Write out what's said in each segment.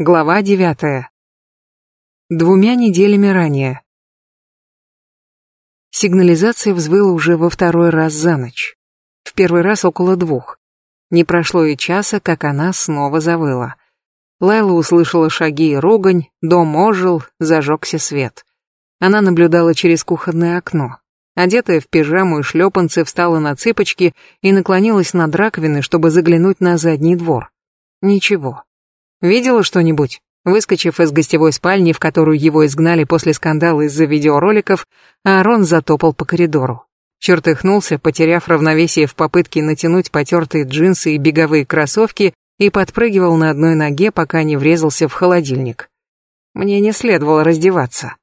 Глава девятая. Двумя неделями ранее. Сигнализация взвыла уже во второй раз за ночь. В первый раз около двух. Не прошло и часа, как она снова завыла. Лайла услышала шаги и ругань, дом ожил, зажегся свет. Она наблюдала через кухонное окно. Одетая в пижаму и шлепанцы, встала на цыпочки и наклонилась над раковиной, чтобы заглянуть на задний двор. Ничего. Видела что-нибудь? Выскочив из гостевой спальни, в которую его изгнали после скандала из-за видеороликов, Аарон затопал по коридору. Чертыхнулся, потеряв равновесие в попытке натянуть потертые джинсы и беговые кроссовки и подпрыгивал на одной ноге, пока не врезался в холодильник. Мне не следовало раздеваться.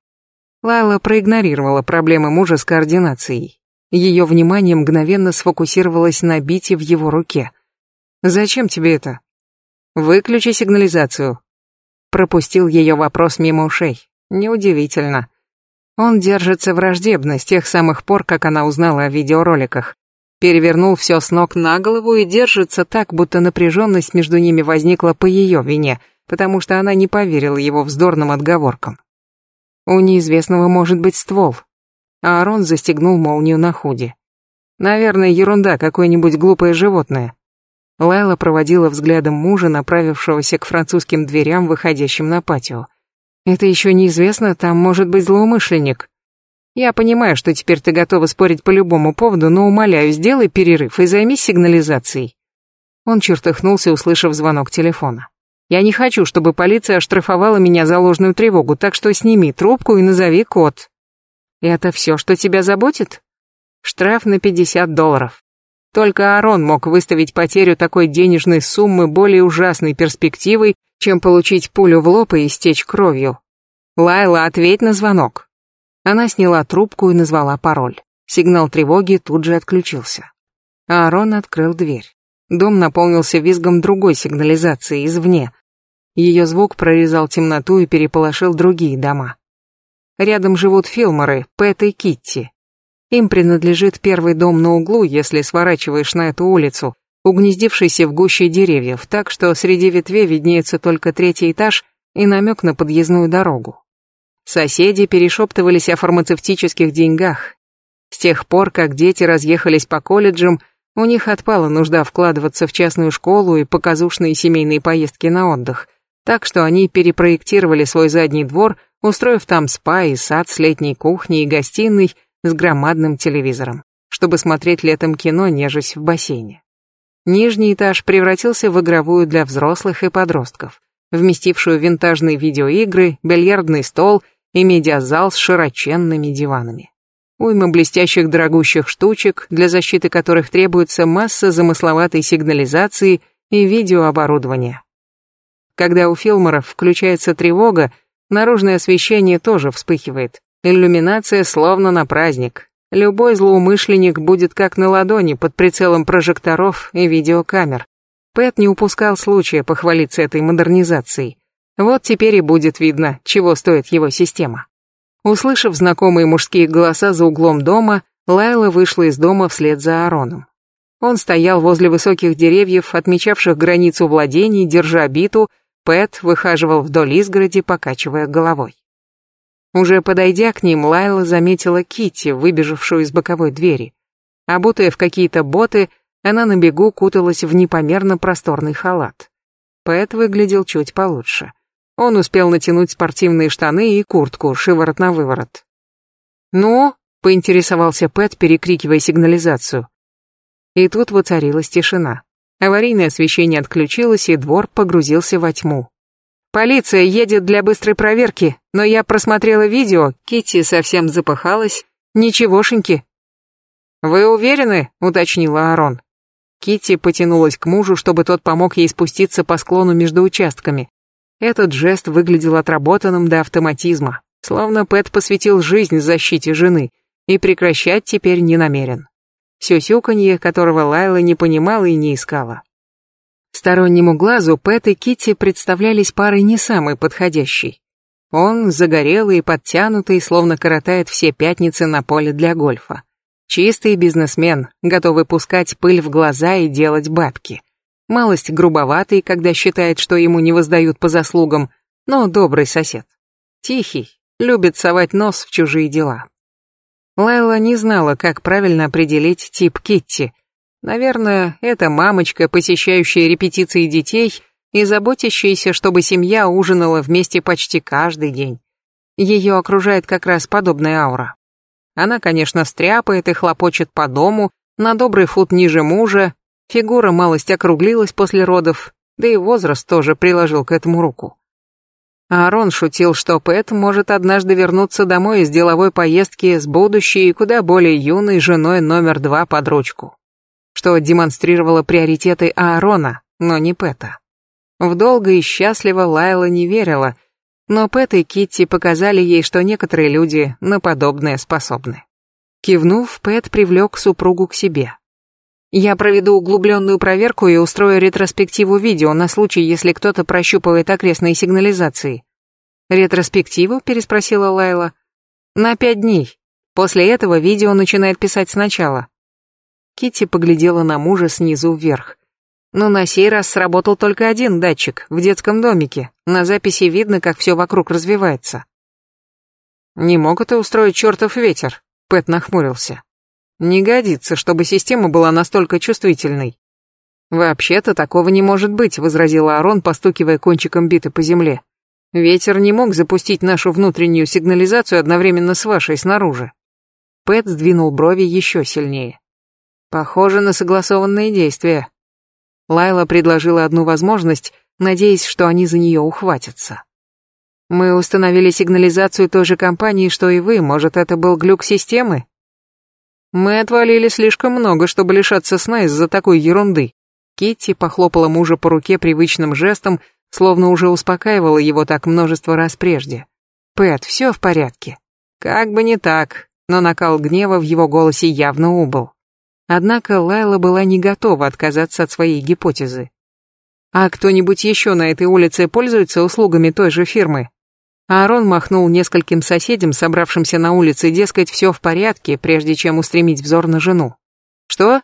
Лайла проигнорировала проблемы мужа с координацией. Ее внимание мгновенно сфокусировалось на бите в его руке. «Зачем тебе это?» Выключи сигнализацию. Пропустил ее вопрос мимо ушей. Неудивительно. Он держится враждебно с тех самых пор, как она узнала о видеороликах. Перевернул все с ног на голову и держится так, будто напряженность между ними возникла по ее вине, потому что она не поверила его вздорным отговоркам. У неизвестного может быть ствол. А Аарон застегнул молнию на худе. Наверное, ерунда, какое-нибудь глупое животное. Лайла проводила взглядом мужа, направившегося к французским дверям, выходящим на патио. «Это еще неизвестно, там может быть злоумышленник. Я понимаю, что теперь ты готова спорить по любому поводу, но умоляю, сделай перерыв и займись сигнализацией». Он чертыхнулся, услышав звонок телефона. «Я не хочу, чтобы полиция оштрафовала меня за ложную тревогу, так что сними трубку и назови код». «Это все, что тебя заботит?» «Штраф на 50 долларов». Только Арон мог выставить потерю такой денежной суммы более ужасной перспективой, чем получить пулю в лоб и истечь кровью. «Лайла, ответь на звонок». Она сняла трубку и назвала пароль. Сигнал тревоги тут же отключился. Аарон открыл дверь. Дом наполнился визгом другой сигнализации извне. Ее звук прорезал темноту и переполошил другие дома. Рядом живут Филморы, Пэт и Китти. Им принадлежит первый дом на углу, если сворачиваешь на эту улицу, угнездившийся в гуще деревьев, так что среди ветвей виднеется только третий этаж и намек на подъездную дорогу. Соседи перешептывались о фармацевтических деньгах. С тех пор, как дети разъехались по колледжам, у них отпала нужда вкладываться в частную школу и показушные семейные поездки на отдых, так что они перепроектировали свой задний двор, устроив там спа и сад с летней кухней и гостиной, с громадным телевизором, чтобы смотреть летом кино, нежесть в бассейне. Нижний этаж превратился в игровую для взрослых и подростков, вместившую винтажные видеоигры, бильярдный стол и медиазал с широченными диванами. Уйма блестящих дорогущих штучек, для защиты которых требуется масса замысловатой сигнализации и видеооборудования. Когда у Филморов включается тревога, наружное освещение тоже вспыхивает, Иллюминация словно на праздник. Любой злоумышленник будет как на ладони под прицелом прожекторов и видеокамер. Пэт не упускал случая похвалиться этой модернизацией. Вот теперь и будет видно, чего стоит его система. Услышав знакомые мужские голоса за углом дома, Лайла вышла из дома вслед за Аароном. Он стоял возле высоких деревьев, отмечавших границу владений, держа биту, Пэт выхаживал вдоль изгороди, покачивая головой. Уже подойдя к ним, Лайла заметила Кити, выбежавшую из боковой двери. Обутая в какие-то боты, она на бегу куталась в непомерно просторный халат. Пэт выглядел чуть получше. Он успел натянуть спортивные штаны и куртку, шиворот на выворот. «Ну?» — поинтересовался Пэт, перекрикивая сигнализацию. И тут воцарилась тишина. Аварийное освещение отключилось, и двор погрузился во тьму. Полиция едет для быстрой проверки, но я просмотрела видео, Китти совсем запыхалась. Ничегошеньки. Вы уверены? уточнила Арон. Китти потянулась к мужу, чтобы тот помог ей спуститься по склону между участками. Этот жест выглядел отработанным до автоматизма, словно Пэт посвятил жизнь защите жены и прекращать теперь не намерен. Сюсюканье, которого Лайла не понимала и не искала. Стороннему глазу Пэт и Китти представлялись парой не самой подходящей. Он загорелый и подтянутый, словно коротает все пятницы на поле для гольфа. Чистый бизнесмен, готовый пускать пыль в глаза и делать бабки. Малость грубоватый, когда считает, что ему не воздают по заслугам, но добрый сосед. Тихий, любит совать нос в чужие дела. Лайла не знала, как правильно определить тип Китти. Наверное, это мамочка, посещающая репетиции детей и заботящаяся, чтобы семья ужинала вместе почти каждый день. Ее окружает как раз подобная аура. Она, конечно, стряпает и хлопочет по дому, на добрый фут ниже мужа, фигура малость округлилась после родов, да и возраст тоже приложил к этому руку. Аарон шутил, что Пэт может однажды вернуться домой из деловой поездки с будущей и куда более юной женой номер два под ручку, что демонстрировало приоритеты Аарона, но не Пэта. В долго и счастливо Лайла не верила, но Пэт и Китти показали ей, что некоторые люди на подобное способны. Кивнув, Пэт привлек супругу к себе. Я проведу углубленную проверку и устрою ретроспективу видео на случай, если кто-то прощупывает окрестные сигнализации. Ретроспективу? переспросила Лайла. На пять дней. После этого видео начинает писать сначала. Китти поглядела на мужа снизу вверх. Но на сей раз сработал только один датчик в детском домике. На записи видно, как все вокруг развивается. Не мог это устроить чертов ветер, Пэт нахмурился. Не годится, чтобы система была настолько чувствительной. Вообще-то такого не может быть, возразил Арон, постукивая кончиком биты по земле. Ветер не мог запустить нашу внутреннюю сигнализацию одновременно с вашей снаружи. Пэт сдвинул брови еще сильнее. Похоже на согласованные действия. Лайла предложила одну возможность, надеясь, что они за нее ухватятся. Мы установили сигнализацию той же компании, что и вы. Может, это был глюк системы? Мы отвалили слишком много, чтобы лишаться сна из-за такой ерунды. Китти похлопала мужа по руке привычным жестом, словно уже успокаивала его так множество раз прежде. «Пэт, все в порядке». Как бы не так, но накал гнева в его голосе явно убыл. Однако Лайла была не готова отказаться от своей гипотезы. «А кто-нибудь еще на этой улице пользуется услугами той же фирмы?» Аарон махнул нескольким соседям, собравшимся на улице, дескать, все в порядке, прежде чем устремить взор на жену. Что?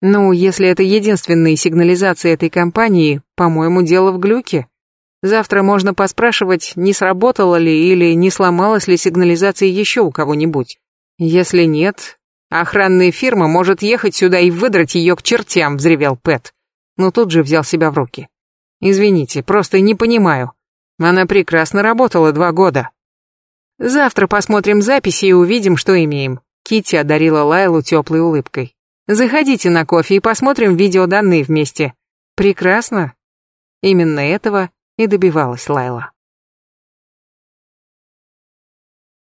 Ну, если это единственные сигнализации этой компании, по-моему, дело в глюке. Завтра можно поспрашивать, не сработала ли или не сломалась ли сигнализация еще у кого-нибудь. Если нет, охранная фирма может ехать сюда и выдрать ее к чертям, взревел Пэт. Но тут же взял себя в руки. Извините, просто не понимаю. Она прекрасно работала два года. Завтра посмотрим записи и увидим, что имеем. Кити одарила Лайлу теплой улыбкой. Заходите на кофе и посмотрим видеоданные вместе. Прекрасно. Именно этого и добивалась Лайла.